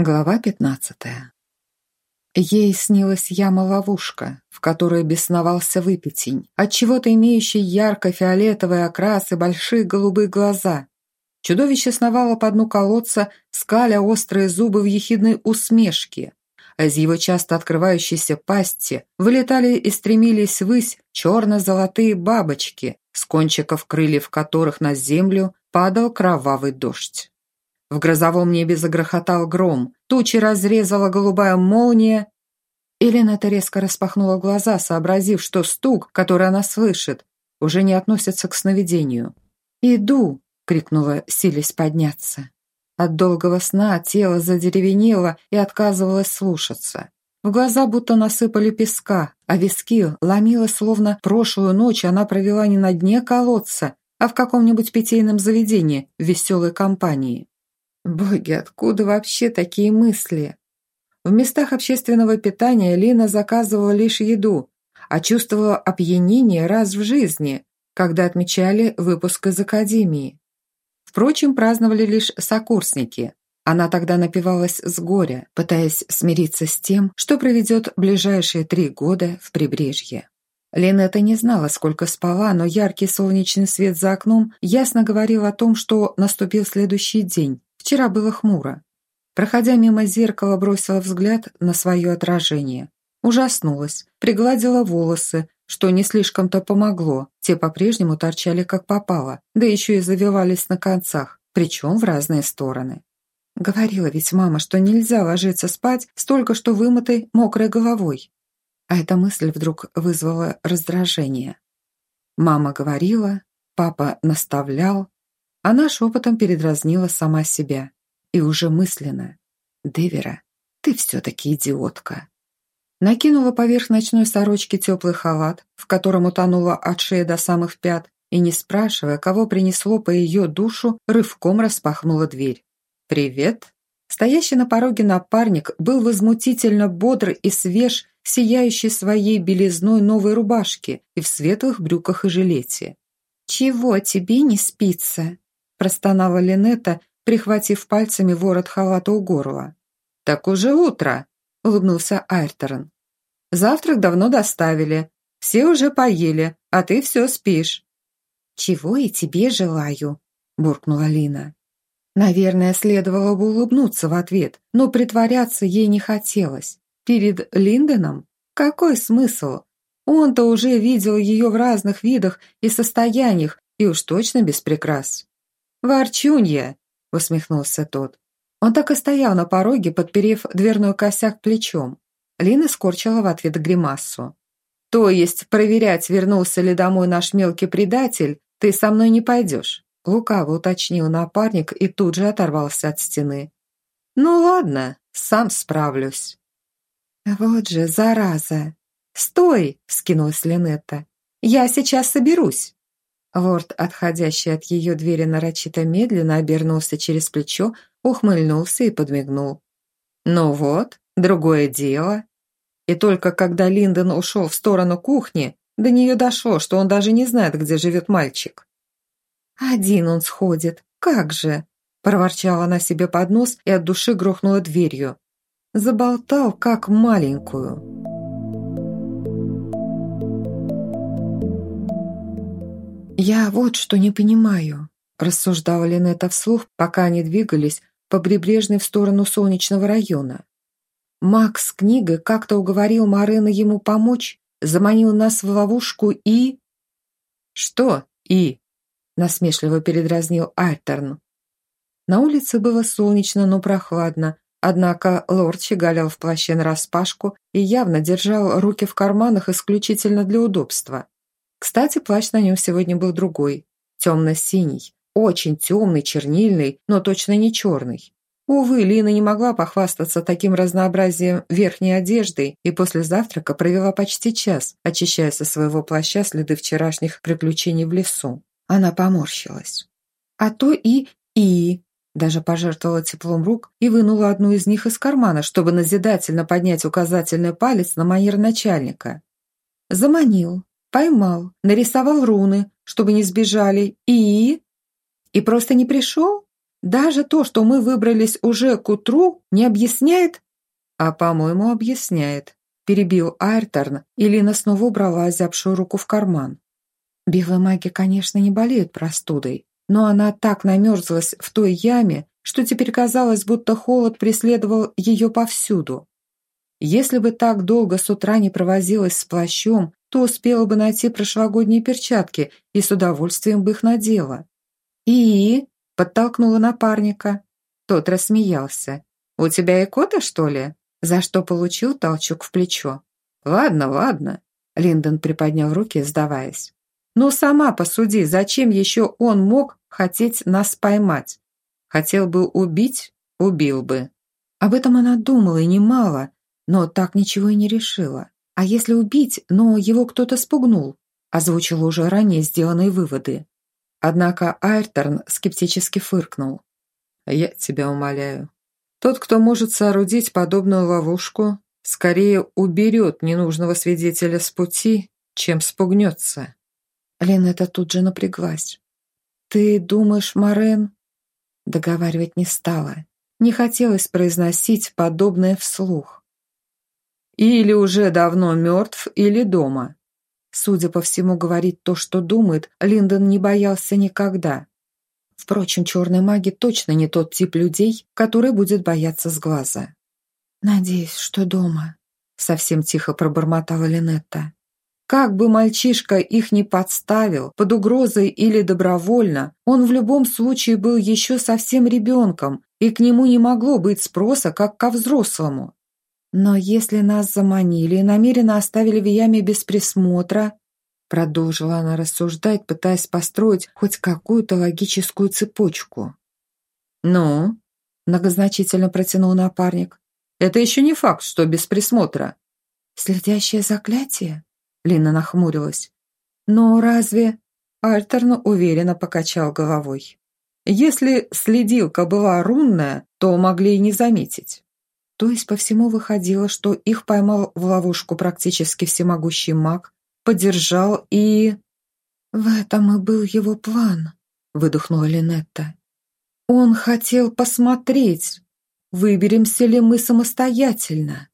Глава пятнадцатая. Ей снилась яма-ловушка, в которой бесновался выпятень, отчего-то имеющий ярко-фиолетовый окрас и большие голубые глаза. Чудовище сновало по дну колодца, скаля острые зубы в ехидной усмешке. А из его часто открывающейся пасти вылетали и стремились ввысь черно-золотые бабочки, с кончиков крыльев которых на землю падал кровавый дождь. В грозовом небе загрохотал гром, тучи разрезала голубая молния. Елена-то резко распахнула глаза, сообразив, что стук, который она слышит, уже не относится к сновидению. «Иду!» — крикнула, силясь подняться. От долгого сна тело задеревенело и отказывалось слушаться. В глаза будто насыпали песка, а виски ломило, словно прошлую ночь она провела не на дне колодца, а в каком-нибудь питейном заведении в веселой компании. Боги, откуда вообще такие мысли? В местах общественного питания Лина заказывала лишь еду, а чувствовала опьянение раз в жизни, когда отмечали выпуск из академии. Впрочем, праздновали лишь сокурсники. Она тогда напивалась с горя, пытаясь смириться с тем, что проведет ближайшие три года в прибрежье. Линетта не знала, сколько спала, но яркий солнечный свет за окном ясно говорил о том, что наступил следующий день, Вчера было хмуро. Проходя мимо зеркала, бросила взгляд на свое отражение. Ужаснулась, пригладила волосы, что не слишком-то помогло. Те по-прежнему торчали как попало, да еще и завивались на концах, причем в разные стороны. Говорила ведь мама, что нельзя ложиться спать с только что вымытой мокрой головой. А эта мысль вдруг вызвала раздражение. Мама говорила, папа наставлял, она шепотом передразнила сама себя. И уже мысленно. «Девера, ты все-таки идиотка». Накинула поверх ночной сорочки теплый халат, в котором утонула от шеи до самых пят, и, не спрашивая, кого принесло по ее душу, рывком распахнула дверь. «Привет!» Стоящий на пороге напарник был возмутительно бодр и свеж, сияющий своей белизной новой рубашки и в светлых брюках и жилете. «Чего тебе не спится?» Простонала Линетта, прихватив пальцами ворот халата у горла. «Так уже утро», — улыбнулся Айрторн. «Завтрак давно доставили. Все уже поели, а ты все спишь». «Чего и тебе желаю», — буркнула Лина. Наверное, следовало бы улыбнуться в ответ, но притворяться ей не хотелось. Перед Линденом? Какой смысл? Он-то уже видел ее в разных видах и состояниях, и уж точно без прикрас. «Ворчунья!» – усмехнулся тот. Он так и стоял на пороге, подперев дверной косяк плечом. Лина скорчила в ответ гримасу. «То есть проверять, вернулся ли домой наш мелкий предатель, ты со мной не пойдешь?» Лукаво уточнил напарник и тут же оторвался от стены. «Ну ладно, сам справлюсь». «Вот же, зараза!» «Стой!» – вскинулась Линетта. «Я сейчас соберусь!» Лорд, отходящий от ее двери нарочито медленно, обернулся через плечо, ухмыльнулся и подмигнул. «Ну вот, другое дело». И только когда Линдон ушел в сторону кухни, до нее дошло, что он даже не знает, где живет мальчик. «Один он сходит, как же!» проворчала она себе под нос и от души грохнула дверью. Заболтал, как маленькую. «Я вот что не понимаю», – рассуждала Линетта вслух, пока они двигались по прибрежной в сторону солнечного района. Макс с книгой как-то уговорил Марына ему помочь, заманил нас в ловушку и... «Что «и»?» – насмешливо передразнил Альтерн. На улице было солнечно, но прохладно, однако лорд щеголял в плаще нараспашку и явно держал руки в карманах исключительно для удобства. Кстати, плащ на нем сегодня был другой, темно-синий, очень темный, чернильный, но точно не черный. Увы, Лина не могла похвастаться таким разнообразием верхней одежды и после завтрака провела почти час, очищая со своего плаща следы вчерашних приключений в лесу. Она поморщилась. А то и... и... Даже пожертвовала теплом рук и вынула одну из них из кармана, чтобы назидательно поднять указательный палец на манер начальника. Заманил, Поймал, нарисовал руны, чтобы не сбежали, и... И просто не пришел? Даже то, что мы выбрались уже к утру, не объясняет?» «А, по-моему, объясняет», – перебил Айрторн, и Лина снова убрала зябшую руку в карман. Белые маги, конечно, не болеют простудой, но она так намерзлась в той яме, что теперь казалось, будто холод преследовал ее повсюду. Если бы так долго с утра не провозилась с плащом, то успела бы найти прошлогодние перчатки и с удовольствием бы их надела. «И?» – подтолкнула напарника. Тот рассмеялся. «У тебя икота, что ли?» За что получил толчок в плечо. «Ладно, ладно», – Линдон приподнял руки, сдаваясь. «Но сама посуди, зачем еще он мог хотеть нас поймать? Хотел бы убить – убил бы». Об этом она думала и немало, но так ничего и не решила. А если убить, но его кто-то спугнул? Озвучила уже ранее сделанные выводы. Однако Айрторн скептически фыркнул. «Я тебя умоляю. Тот, кто может соорудить подобную ловушку, скорее уберет ненужного свидетеля с пути, чем спугнется». Ленета тут же напряглась. «Ты думаешь, Морен?» Договаривать не стала. Не хотелось произносить подобное вслух. Или уже давно мертв, или дома. Судя по всему, говорить то, что думает, Линдон не боялся никогда. Впрочем, черные маги точно не тот тип людей, который будет бояться с глаза. «Надеюсь, что дома», — совсем тихо пробормотала Линетта. Как бы мальчишка их не подставил, под угрозой или добровольно, он в любом случае был еще совсем ребенком, и к нему не могло быть спроса, как ко взрослому. Но если нас заманили и намеренно оставили в яме без присмотра, продолжила она рассуждать, пытаясь построить хоть какую-то логическую цепочку. «Ну?» – многозначительно протянул напарник. «Это еще не факт, что без присмотра». «Следящее заклятие?» – Лина нахмурилась. «Но разве...» – Альтерн уверенно покачал головой. «Если следилка была рунная, то могли и не заметить». То есть по всему выходило, что их поймал в ловушку практически всемогущий маг, поддержал и... «В этом и был его план», — выдохнула Линетта. «Он хотел посмотреть, выберемся ли мы самостоятельно».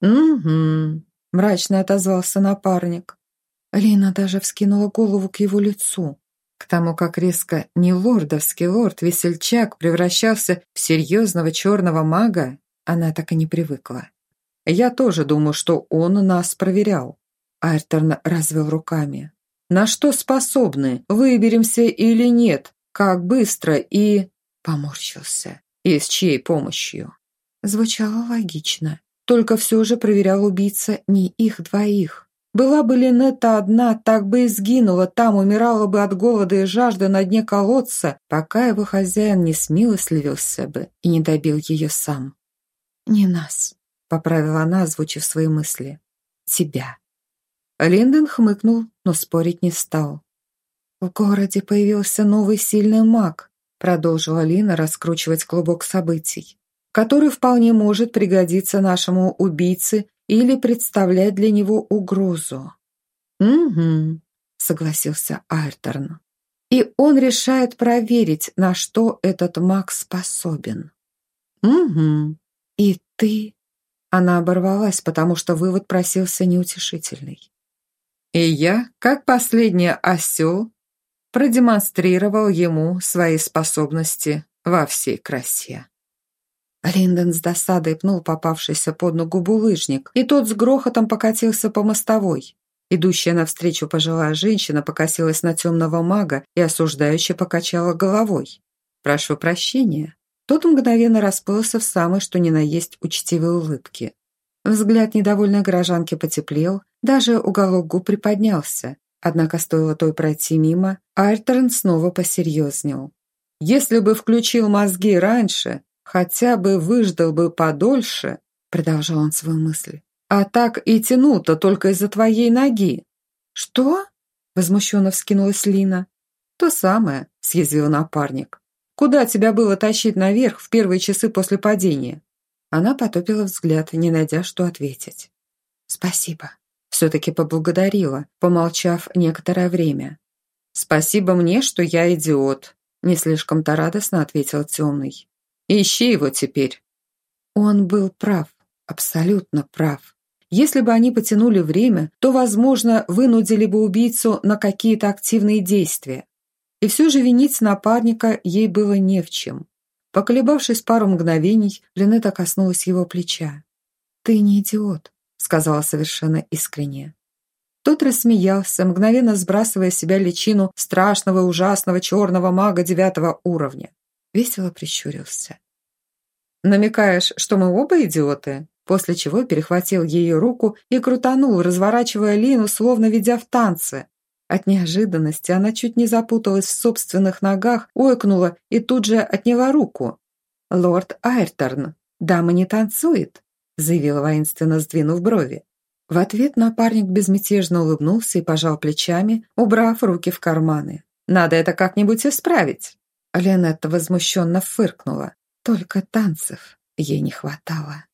«Угу», — мрачно отозвался напарник. Лина даже вскинула голову к его лицу. К тому, как резко не лордовский лорд-весельчак превращался в серьезного черного мага, она так и не привыкла. «Я тоже думаю, что он нас проверял». Айрторн развел руками. «На что способны? Выберемся или нет? Как быстро и...» Поморщился. «И с чьей помощью?» Звучало логично. Только все же проверял убийца не их двоих. Была бы Линетта одна, так бы и сгинула, там умирала бы от голода и жажды на дне колодца, пока его хозяин не смилостливился бы и не добил ее сам. «Не нас», — поправила она, озвучив свои мысли. «Тебя». Линдон хмыкнул, но спорить не стал. «В городе появился новый сильный маг», продолжила Лина раскручивать клубок событий, который вполне может пригодиться нашему убийце или представлять для него угрозу. «Угу», — согласился Айрторн. «И он решает проверить, на что этот маг способен». «Угу», «И ты?» Она оборвалась, потому что вывод просился неутешительный. И я, как последний осел, продемонстрировал ему свои способности во всей красе. Линдон с досадой пнул попавшийся под ногу булыжник, и тот с грохотом покатился по мостовой. Идущая навстречу пожилая женщина покосилась на темного мага и осуждающе покачала головой. «Прошу прощения, тот мгновенно расплылся в самой что ни на есть учтивой улыбке. Взгляд недовольной горожанки потеплел, даже уголок губ приподнялся. Однако стоило той пройти мимо, Альтерн снова посерьезнел. «Если бы включил мозги раньше, хотя бы выждал бы подольше», продолжал он свою мысль, «а так и тянул-то только из-за твоей ноги». «Что?» возмущенно вскинулась Лина. «То самое», съязвил напарник. Куда тебя было тащить наверх в первые часы после падения?» Она потопила взгляд, не найдя, что ответить. «Спасибо». Все-таки поблагодарила, помолчав некоторое время. «Спасибо мне, что я идиот», Не слишком-то радостно ответил темный. Ищи его теперь. Он был прав, абсолютно прав. Если бы они потянули время, то, возможно, вынудили бы убийцу на какие-то активные действия. И все же винить напарника ей было не в чем. Поколебавшись пару мгновений, Линета коснулась его плеча. «Ты не идиот», — сказала совершенно искренне. Тот рассмеялся, мгновенно сбрасывая с себя личину страшного ужасного черного мага девятого уровня. Весело прищурился. «Намекаешь, что мы оба идиоты?» После чего перехватил ее руку и крутанул, разворачивая Лину, словно ведя в танце. От неожиданности она чуть не запуталась в собственных ногах, ойкнула и тут же отняла руку. «Лорд Айрторн, дама не танцует», заявила воинственно, сдвинув брови. В ответ напарник безмятежно улыбнулся и пожал плечами, убрав руки в карманы. «Надо это как-нибудь исправить!» Леонетта возмущенно фыркнула. Только танцев ей не хватало.